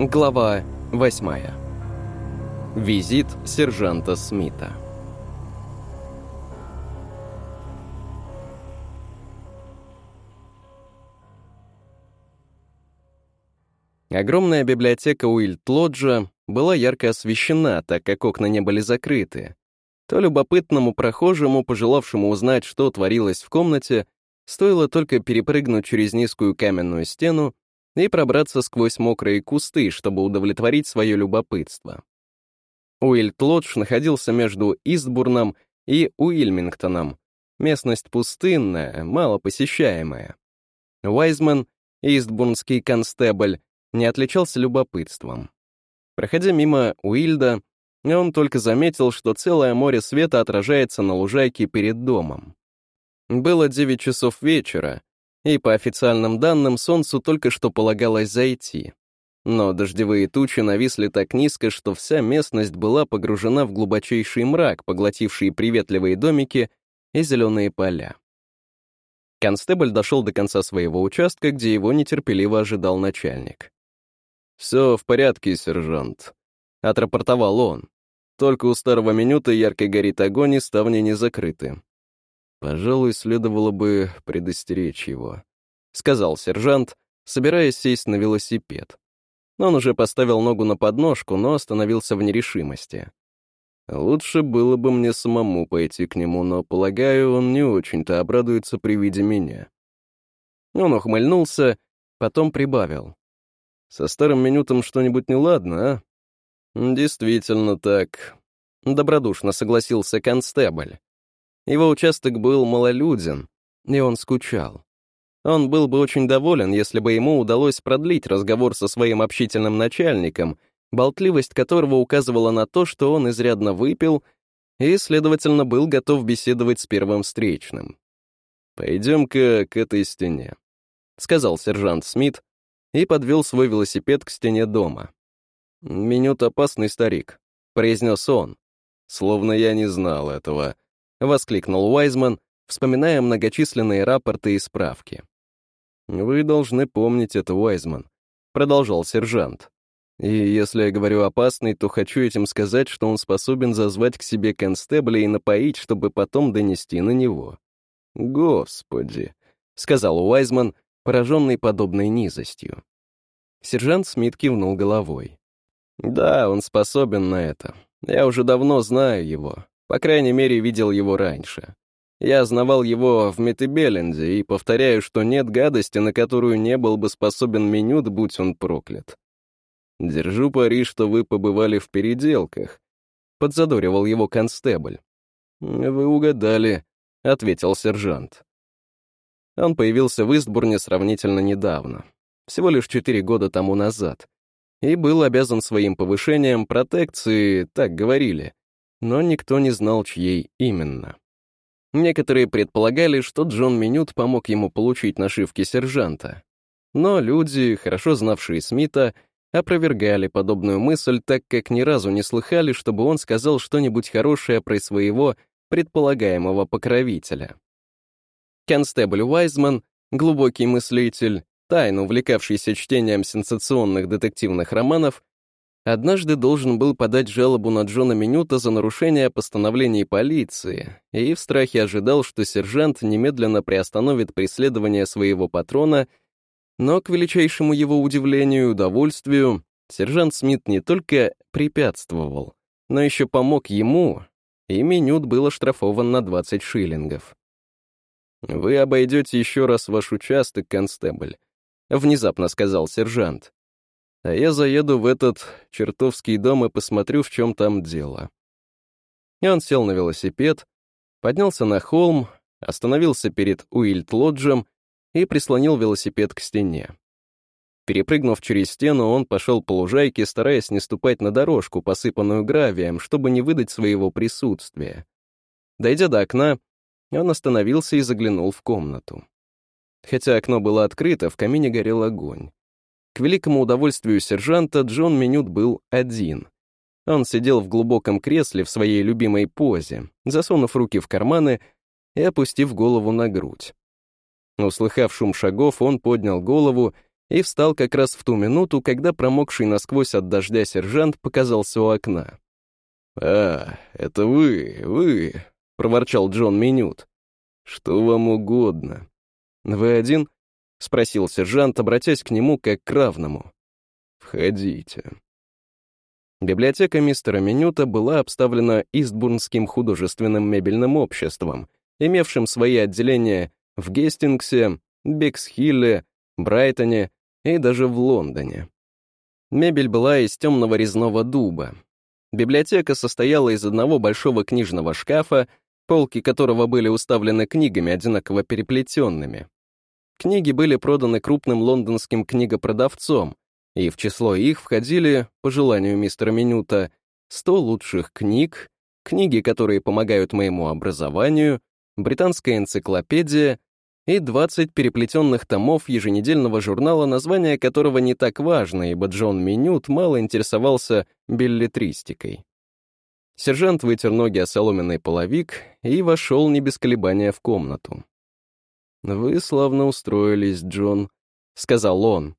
Глава 8. Визит сержанта Смита. Огромная библиотека Уильт-Лоджа была ярко освещена, так как окна не были закрыты. То любопытному прохожему, пожелавшему узнать, что творилось в комнате, стоило только перепрыгнуть через низкую каменную стену и пробраться сквозь мокрые кусты, чтобы удовлетворить свое любопытство. Уильт-Лодж находился между Истбурном и Уильмингтоном. Местность пустынная, мало посещаемая. Уайзман, истбурнский констебль, не отличался любопытством. Проходя мимо Уильда, он только заметил, что целое море света отражается на лужайке перед домом. Было 9 часов вечера, и по официальным данным солнцу только что полагалось зайти. Но дождевые тучи нависли так низко, что вся местность была погружена в глубочайший мрак, поглотивший приветливые домики и зеленые поля. Констебль дошел до конца своего участка, где его нетерпеливо ожидал начальник. «Все в порядке, сержант», — отрапортовал он. «Только у старого минута ярко горит огонь, и ставни не закрыты. Пожалуй, следовало бы предостеречь его», — сказал сержант, собираясь сесть на велосипед. Он уже поставил ногу на подножку, но остановился в нерешимости. Лучше было бы мне самому пойти к нему, но, полагаю, он не очень-то обрадуется при виде меня. Он ухмыльнулся, потом прибавил. Со старым минутом что-нибудь неладно, а? Действительно так. Добродушно согласился констебль. Его участок был малолюден, и он скучал. Он был бы очень доволен, если бы ему удалось продлить разговор со своим общительным начальником, болтливость которого указывала на то, что он изрядно выпил и, следовательно, был готов беседовать с первым встречным. «Пойдем-ка к этой стене», — сказал сержант Смит, и подвел свой велосипед к стене дома. «Минут опасный старик», — произнес он. «Словно я не знал этого», — воскликнул Уайзман, вспоминая многочисленные рапорты и справки. «Вы должны помнить это, Уайзман», — продолжал сержант. «И если я говорю опасный, то хочу этим сказать, что он способен зазвать к себе констебля и напоить, чтобы потом донести на него». «Господи», — сказал Уайзман, пораженный подобной низостью. Сержант Смит кивнул головой. «Да, он способен на это. Я уже давно знаю его. По крайней мере, видел его раньше. Я знавал его в Метебеленде и повторяю, что нет гадости, на которую не был бы способен Минют, будь он проклят. Держу пари, что вы побывали в переделках», — подзадоривал его констебль. «Вы угадали», — ответил сержант. Он появился в Истбурне сравнительно недавно, всего лишь четыре года тому назад, и был обязан своим повышением протекции, так говорили, но никто не знал, чьей именно. Некоторые предполагали, что Джон Минют помог ему получить нашивки сержанта. Но люди, хорошо знавшие Смита, опровергали подобную мысль, так как ни разу не слыхали, чтобы он сказал что-нибудь хорошее про своего предполагаемого покровителя. Констебль Уайзман, глубокий мыслитель, тайно увлекавшийся чтением сенсационных детективных романов, однажды должен был подать жалобу на Джона Минюта за нарушение постановлений полиции и в страхе ожидал, что сержант немедленно приостановит преследование своего патрона, но, к величайшему его удивлению и удовольствию, сержант Смит не только препятствовал, но еще помог ему, и Минют был оштрафован на 20 шиллингов. «Вы обойдете еще раз ваш участок, констебль», — внезапно сказал сержант. «А я заеду в этот чертовский дом и посмотрю, в чем там дело». И он сел на велосипед, поднялся на холм, остановился перед Уильт-Лоджем и прислонил велосипед к стене. Перепрыгнув через стену, он пошел по лужайке, стараясь не ступать на дорожку, посыпанную гравием, чтобы не выдать своего присутствия. Дойдя до окна, он остановился и заглянул в комнату. Хотя окно было открыто, в камине горел огонь. К великому удовольствию сержанта Джон Минют был один. Он сидел в глубоком кресле в своей любимой позе, засунув руки в карманы и опустив голову на грудь. Услыхав шум шагов, он поднял голову и встал как раз в ту минуту, когда промокший насквозь от дождя сержант показался у окна. «А, это вы, вы», — проворчал Джон Минют. «Что вам угодно?» «Вы один?» — спросил сержант, обратясь к нему как к равному. «Входите». Библиотека мистера Минюта была обставлена Истбурнским художественным мебельным обществом, имевшим свои отделения в Гестингсе, Бексхилле, Брайтоне и даже в Лондоне. Мебель была из темного резного дуба. Библиотека состояла из одного большого книжного шкафа, полки которого были уставлены книгами, одинаково переплетенными. Книги были проданы крупным лондонским книгопродавцом, и в число их входили, по желанию мистера Минюта, 100 лучших книг, книги, которые помогают моему образованию, британская энциклопедия и 20 переплетенных томов еженедельного журнала, название которого не так важно, ибо Джон Минют мало интересовался билетристикой. Сержант вытер ноги о соломенный половик и вошел не без колебания в комнату. «Вы славно устроились, Джон», — сказал он.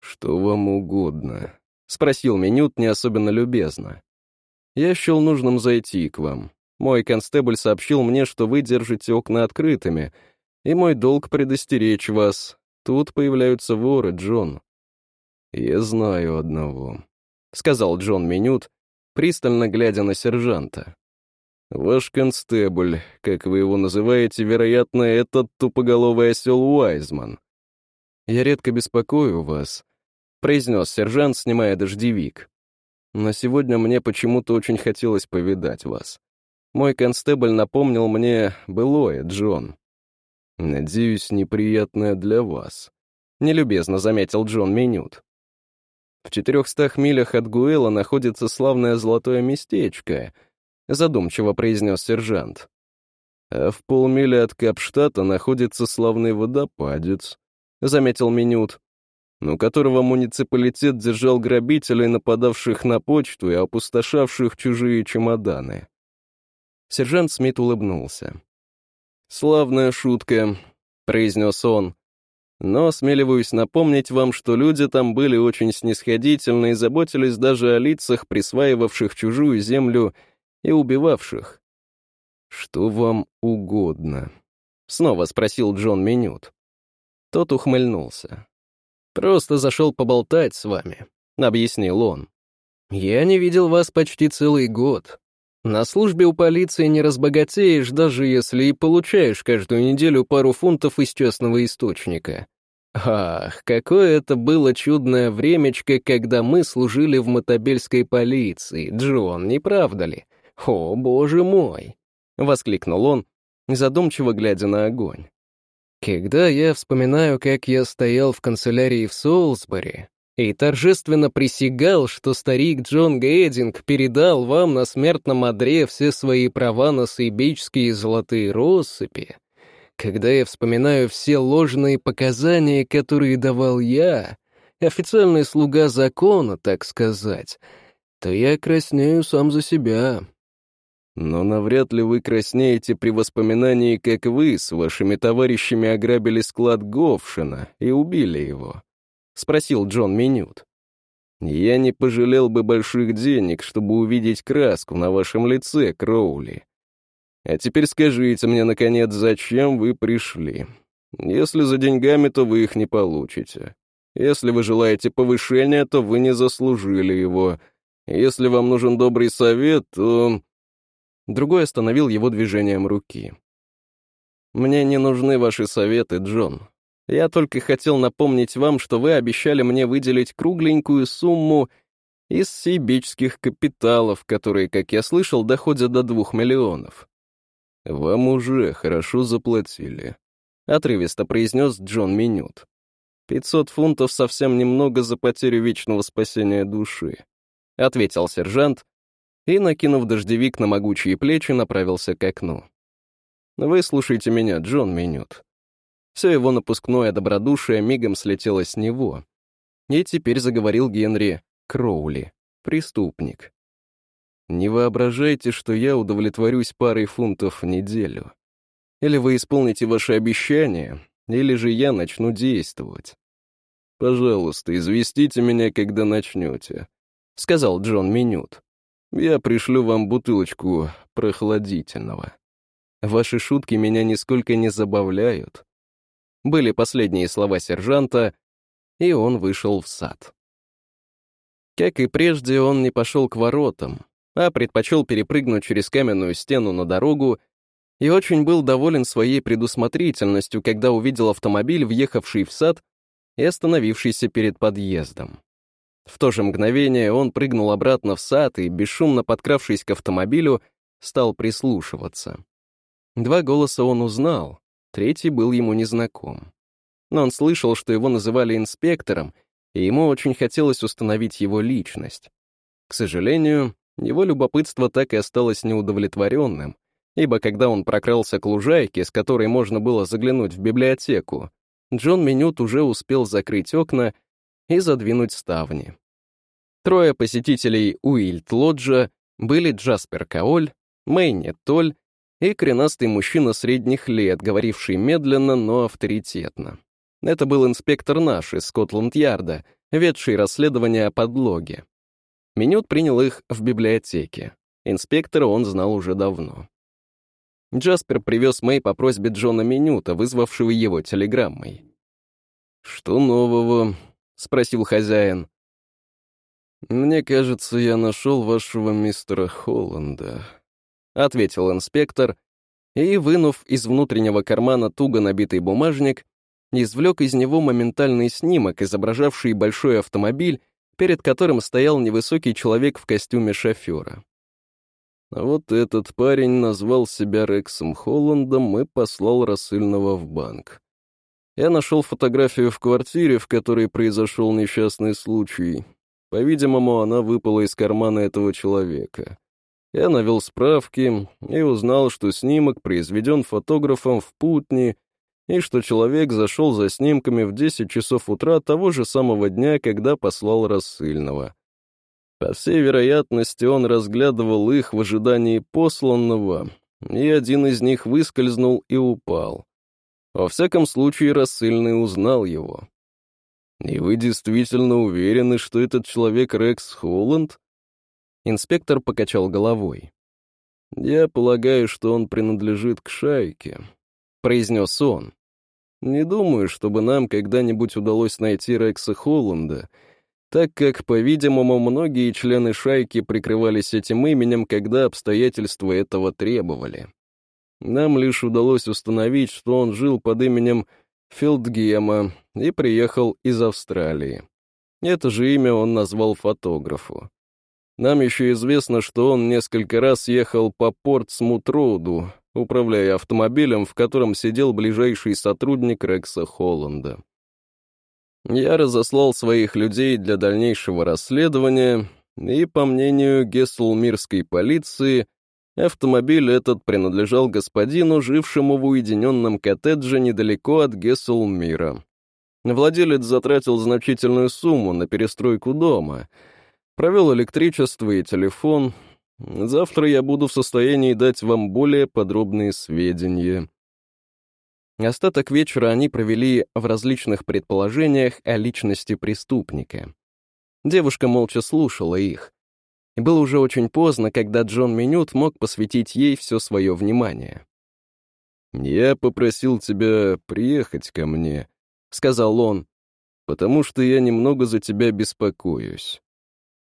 «Что вам угодно?» — спросил Минют не особенно любезно. «Я счел нужным зайти к вам. Мой констебль сообщил мне, что вы держите окна открытыми, и мой долг предостеречь вас. Тут появляются воры, Джон». «Я знаю одного», — сказал Джон Минют, пристально глядя на сержанта. «Ваш констебль, как вы его называете, вероятно, этот тупоголовый осел Уайзман. Я редко беспокою вас, — произнес сержант, снимая дождевик. «Но сегодня мне почему-то очень хотелось повидать вас. Мой констебль напомнил мне былое, Джон. Надеюсь, неприятное для вас», — нелюбезно заметил Джон Минют. «В четырехстах милях от Гуэла находится славное золотое местечко», — задумчиво произнес сержант. «А в полмили от Капштата находится славный водопадец», — заметил Минют но которого муниципалитет держал грабителей, нападавших на почту и опустошавших чужие чемоданы. Сержант Смит улыбнулся. «Славная шутка», — произнес он. «Но осмеливаюсь напомнить вам, что люди там были очень снисходительны и заботились даже о лицах, присваивавших чужую землю и убивавших». «Что вам угодно?» — снова спросил Джон Минют. Тот ухмыльнулся. «Просто зашел поболтать с вами», — объяснил он. «Я не видел вас почти целый год. На службе у полиции не разбогатеешь, даже если и получаешь каждую неделю пару фунтов из честного источника. Ах, какое это было чудное времечко, когда мы служили в мотобельской полиции, Джон, не правда ли? О, боже мой!» — воскликнул он, задумчиво глядя на огонь. Когда я вспоминаю, как я стоял в канцелярии в Солсбери и торжественно присягал, что старик Джон Гейдинг передал вам на смертном одре все свои права на сейбичские золотые россыпи, когда я вспоминаю все ложные показания, которые давал я, официальный слуга закона, так сказать, то я краснею сам за себя. Но навряд ли вы краснеете при воспоминании, как вы с вашими товарищами ограбили склад Говшина и убили его», — спросил Джон Минют. «Я не пожалел бы больших денег, чтобы увидеть краску на вашем лице, Кроули. А теперь скажите мне, наконец, зачем вы пришли? Если за деньгами, то вы их не получите. Если вы желаете повышения, то вы не заслужили его. Если вам нужен добрый совет, то...» Другой остановил его движением руки. «Мне не нужны ваши советы, Джон. Я только хотел напомнить вам, что вы обещали мне выделить кругленькую сумму из сибичских капиталов, которые, как я слышал, доходят до двух миллионов. Вам уже хорошо заплатили», — отрывисто произнес Джон Минют. «Пятьсот фунтов совсем немного за потерю вечного спасения души», — ответил сержант, и, накинув дождевик на могучие плечи, направился к окну. «Вы слушайте меня, Джон Минют». Все его напускное добродушие мигом слетело с него. И теперь заговорил Генри Кроули, преступник. «Не воображайте, что я удовлетворюсь парой фунтов в неделю. Или вы исполните ваши обещания, или же я начну действовать. Пожалуйста, известите меня, когда начнете», — сказал Джон Минют. «Я пришлю вам бутылочку прохладительного. Ваши шутки меня нисколько не забавляют». Были последние слова сержанта, и он вышел в сад. Как и прежде, он не пошел к воротам, а предпочел перепрыгнуть через каменную стену на дорогу и очень был доволен своей предусмотрительностью, когда увидел автомобиль, въехавший в сад и остановившийся перед подъездом. В то же мгновение он прыгнул обратно в сад и, бесшумно подкравшись к автомобилю, стал прислушиваться. Два голоса он узнал, третий был ему незнаком. Но он слышал, что его называли инспектором, и ему очень хотелось установить его личность. К сожалению, его любопытство так и осталось неудовлетворенным, ибо когда он прокрался к лужайке, с которой можно было заглянуть в библиотеку, Джон Минют уже успел закрыть окна и задвинуть ставни. Трое посетителей Уильт-Лоджа были Джаспер Каоль, Мэйни Толь и коренастый мужчина средних лет, говоривший медленно, но авторитетно. Это был инспектор наш из Скотланд-Ярда, ведший расследование о подлоге. Минют принял их в библиотеке. Инспектора он знал уже давно. Джаспер привез Мэй по просьбе Джона Минюта, вызвавшего его телеграммой. «Что нового?» — спросил хозяин. «Мне кажется, я нашел вашего мистера Холланда», — ответил инспектор, и, вынув из внутреннего кармана туго набитый бумажник, извлек из него моментальный снимок, изображавший большой автомобиль, перед которым стоял невысокий человек в костюме шофера. Вот этот парень назвал себя Рексом Холландом и послал рассыльного в банк. Я нашел фотографию в квартире, в которой произошел несчастный случай. По-видимому, она выпала из кармана этого человека. Я навел справки и узнал, что снимок произведен фотографом в Путни, и что человек зашел за снимками в 10 часов утра того же самого дня, когда послал рассыльного. По всей вероятности, он разглядывал их в ожидании посланного, и один из них выскользнул и упал. Во всяком случае, рассыльный узнал его. «И вы действительно уверены, что этот человек Рекс Холланд?» Инспектор покачал головой. «Я полагаю, что он принадлежит к шайке», — произнес он. «Не думаю, чтобы нам когда-нибудь удалось найти Рекса Холланда, — так как, по-видимому, многие члены шайки прикрывались этим именем, когда обстоятельства этого требовали. Нам лишь удалось установить, что он жил под именем Филдгема и приехал из Австралии. Это же имя он назвал фотографу. Нам еще известно, что он несколько раз ехал по Портсмут-Роуду, управляя автомобилем, в котором сидел ближайший сотрудник Рекса Холланда. Я разослал своих людей для дальнейшего расследования, и, по мнению Гесселмирской полиции, автомобиль этот принадлежал господину, жившему в уединенном коттедже недалеко от Гесселмира. Владелец затратил значительную сумму на перестройку дома, провел электричество и телефон. Завтра я буду в состоянии дать вам более подробные сведения. Остаток вечера они провели в различных предположениях о личности преступника. Девушка молча слушала их. И было уже очень поздно, когда Джон Минют мог посвятить ей все свое внимание. «Я попросил тебя приехать ко мне», — сказал он, «потому что я немного за тебя беспокоюсь».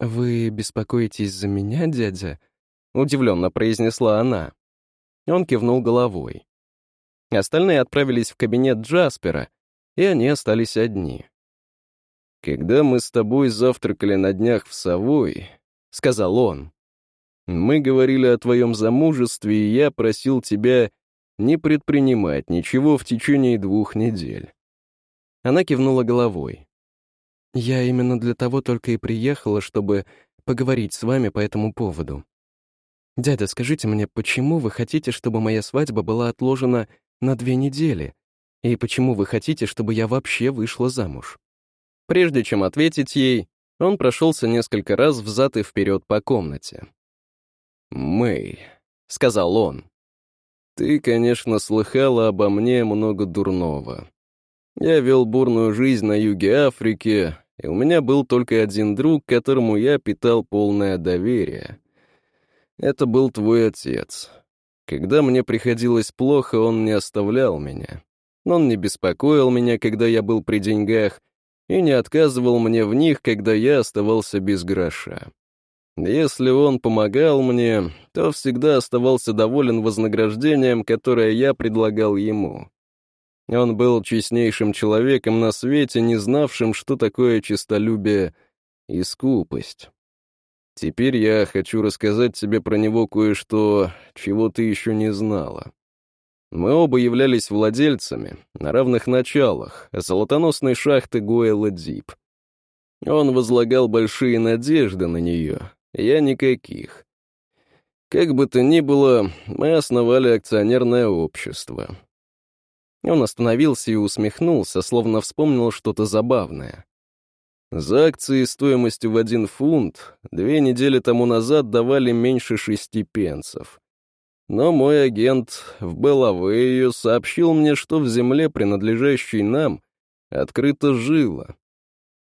«Вы беспокоитесь за меня, дядя?» — удивленно произнесла она. Он кивнул головой. Остальные отправились в кабинет Джаспера, и они остались одни. «Когда мы с тобой завтракали на днях в Совой», — сказал он, «мы говорили о твоем замужестве, и я просил тебя не предпринимать ничего в течение двух недель». Она кивнула головой. «Я именно для того только и приехала, чтобы поговорить с вами по этому поводу. Дядя, скажите мне, почему вы хотите, чтобы моя свадьба была отложена на две недели. И почему вы хотите, чтобы я вообще вышла замуж?» Прежде чем ответить ей, он прошелся несколько раз взад и вперед по комнате. «Мэй», — сказал он, — «ты, конечно, слыхала обо мне много дурного. Я вел бурную жизнь на юге Африки, и у меня был только один друг, которому я питал полное доверие. Это был твой отец. Когда мне приходилось плохо, он не оставлял меня. Он не беспокоил меня, когда я был при деньгах, и не отказывал мне в них, когда я оставался без гроша. Если он помогал мне, то всегда оставался доволен вознаграждением, которое я предлагал ему. Он был честнейшим человеком на свете, не знавшим, что такое честолюбие и скупость. Теперь я хочу рассказать тебе про него кое-что, чего ты еще не знала. Мы оба являлись владельцами, на равных началах, золотоносной шахты Гуэла Дип. Он возлагал большие надежды на нее, я никаких. Как бы то ни было, мы основали акционерное общество. Он остановился и усмехнулся, словно вспомнил что-то забавное. За акции стоимостью в один фунт две недели тому назад давали меньше шести пенсов. Но мой агент в Белавею сообщил мне, что в земле, принадлежащей нам, открыта жила.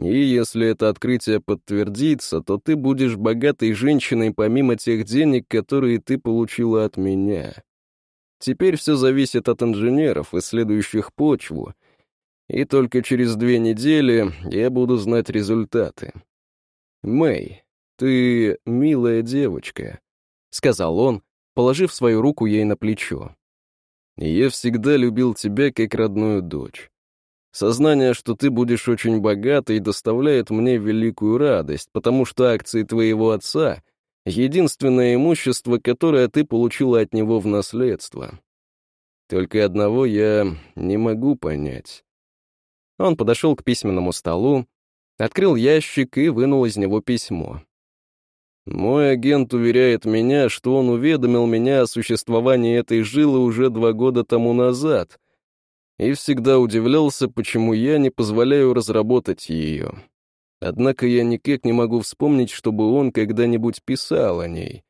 И если это открытие подтвердится, то ты будешь богатой женщиной помимо тех денег, которые ты получила от меня. Теперь все зависит от инженеров, исследующих почву, и только через две недели я буду знать результаты. «Мэй, ты милая девочка», — сказал он, положив свою руку ей на плечо. «Я всегда любил тебя как родную дочь. Сознание, что ты будешь очень богатой, доставляет мне великую радость, потому что акции твоего отца — единственное имущество, которое ты получила от него в наследство. Только одного я не могу понять. Он подошел к письменному столу, открыл ящик и вынул из него письмо. Мой агент уверяет меня, что он уведомил меня о существовании этой жилы уже два года тому назад, и всегда удивлялся, почему я не позволяю разработать ее. Однако я никак не могу вспомнить, чтобы он когда-нибудь писал о ней.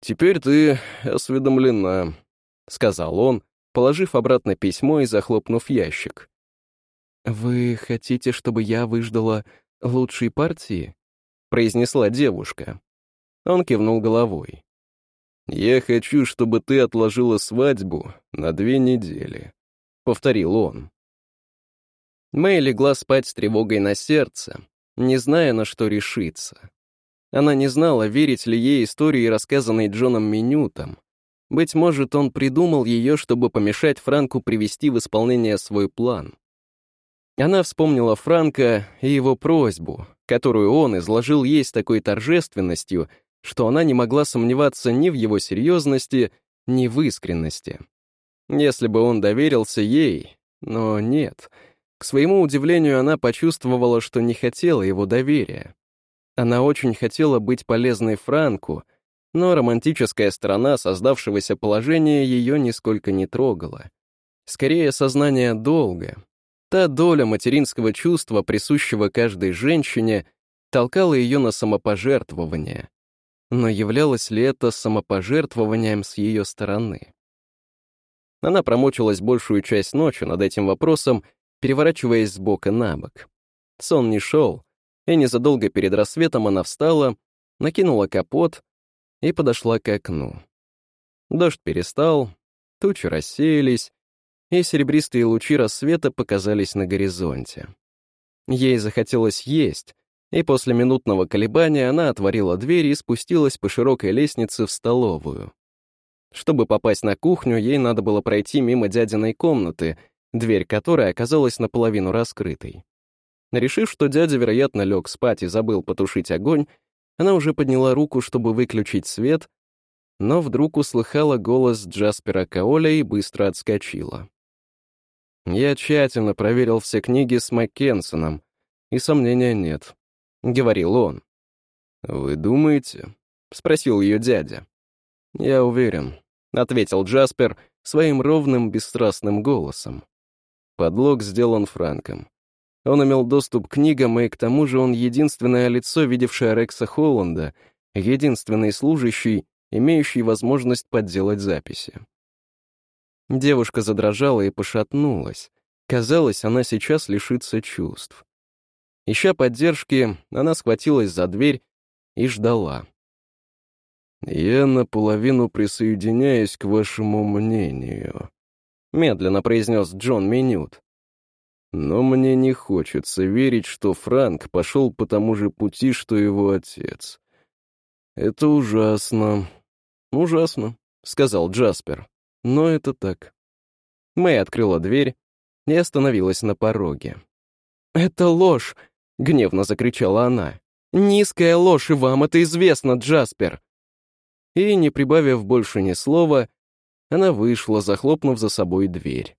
«Теперь ты осведомлена», — сказал он, положив обратно письмо и захлопнув ящик. «Вы хотите, чтобы я выждала лучшей партии?» — произнесла девушка. Он кивнул головой. «Я хочу, чтобы ты отложила свадьбу на две недели», — повторил он. Мэй легла спать с тревогой на сердце, не зная, на что решиться. Она не знала, верить ли ей истории, рассказанной Джоном Минютом. Быть может, он придумал ее, чтобы помешать Франку привести в исполнение свой план. Она вспомнила Франка и его просьбу, которую он изложил ей с такой торжественностью, что она не могла сомневаться ни в его серьезности, ни в искренности. Если бы он доверился ей, но нет — к своему удивлению, она почувствовала, что не хотела его доверия. Она очень хотела быть полезной Франку, но романтическая сторона создавшегося положения ее нисколько не трогала. Скорее, сознание долга. Та доля материнского чувства, присущего каждой женщине, толкала ее на самопожертвование. Но являлось ли это самопожертвованием с ее стороны? Она промучилась большую часть ночи над этим вопросом переворачиваясь с бока на бок. Сон не шел, и незадолго перед рассветом она встала, накинула капот и подошла к окну. Дождь перестал, тучи рассеялись, и серебристые лучи рассвета показались на горизонте. Ей захотелось есть, и после минутного колебания она отворила дверь и спустилась по широкой лестнице в столовую. Чтобы попасть на кухню, ей надо было пройти мимо дядиной комнаты — дверь которой оказалась наполовину раскрытой. Решив, что дядя, вероятно, лег спать и забыл потушить огонь, она уже подняла руку, чтобы выключить свет, но вдруг услыхала голос Джаспера Каоля и быстро отскочила. «Я тщательно проверил все книги с Маккенсоном, и сомнения нет», — говорил он. «Вы думаете?» — спросил ее дядя. «Я уверен», — ответил Джаспер своим ровным, бесстрастным голосом. Подлог сделан Франком. Он имел доступ к книгам, и к тому же он единственное лицо, видевшее Рекса Холланда, единственный служащий, имеющий возможность подделать записи. Девушка задрожала и пошатнулась. Казалось, она сейчас лишится чувств. Ища поддержки, она схватилась за дверь и ждала. «Я наполовину присоединяюсь к вашему мнению», — медленно произнес Джон Минют. «Но мне не хочется верить, что Франк пошел по тому же пути, что его отец. Это ужасно, ужасно», — сказал Джаспер. «Но это так». Мэй открыла дверь и остановилась на пороге. «Это ложь!» — гневно закричала она. «Низкая ложь, и вам это известно, Джаспер!» И, не прибавив больше ни слова, она вышла, захлопнув за собой дверь.